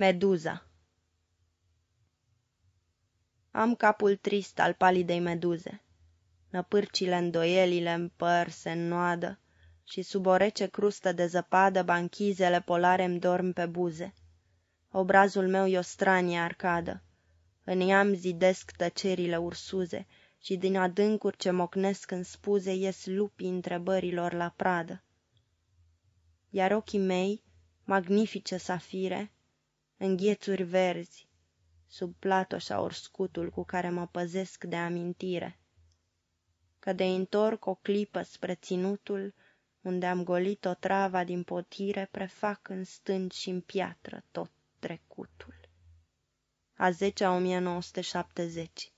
Meduza Am capul trist al palidei meduze, Năpârcile îndoielile în păr se înnoadă Și sub o rece crustă de zăpadă Banchizele polare îmi dorm pe buze. Obrazul meu e o stranie arcadă, În ea îmi zidesc tăcerile ursuze Și din adâncuri ce mocnesc în spuze Ies lupii întrebărilor la pradă. Iar ochii mei, magnifice safire, Înghețuri verzi, sub platoșa ori scutul Cu care mă păzesc de amintire. Că de întorc o clipă spre ținutul Unde am golit o trava din potire, Prefac în stânci și în piatră tot trecutul. A 10-a 1970